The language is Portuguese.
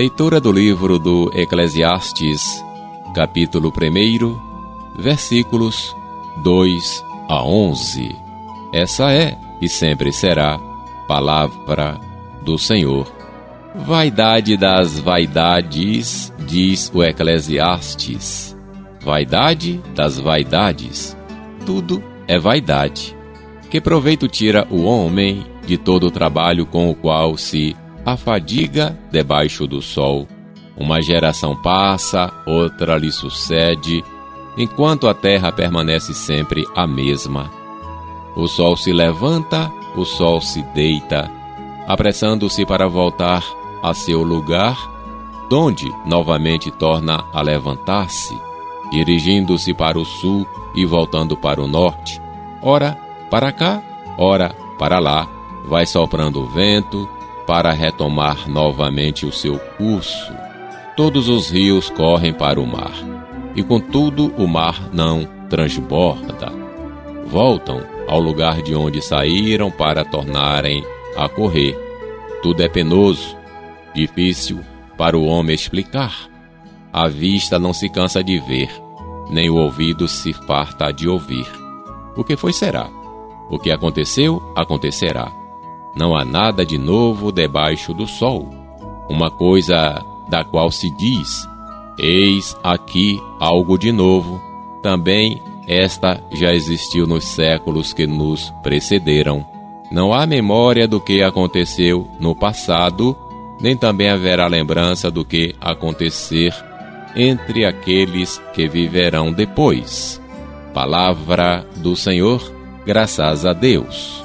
Leitura do livro do Eclesiastes, capítulo 1, versículos 2 a 11. Essa é e sempre será palavra do Senhor. Vaidade das vaidades, diz o Eclesiastes. Vaidade das vaidades. Tudo é vaidade. Que proveito tira o homem de todo o trabalho com o qual se afadiga debaixo do sol? Uma geração passa, outra lhe sucede, enquanto a terra permanece sempre a mesma. O sol se levanta, o sol se deita, apressando-se para voltar a seu lugar, donde novamente torna a levantar-se, dirigindo-se para o sul e voltando para o norte. Ora para cá, ora para lá, vai soprando o vento para retomar novamente o seu curso. Todos os rios correm para o mar, e contudo o mar não transborda. Voltam ao lugar de onde saíram para tornarem a correr. Tudo é penoso, difícil para o homem explicar. A vista não se cansa de ver, nem o ouvido se farta de ouvir. O que foi será? O que aconteceu, acontecerá. Não há nada de novo debaixo do sol. Uma coisa da qual se diz: Eis aqui algo de novo. Também esta já existiu nos séculos que nos precederam. Não há memória do que aconteceu no passado nem também haverá lembrança do que acontecer entre aqueles que viverão depois. Palavra do Senhor, graças a Deus.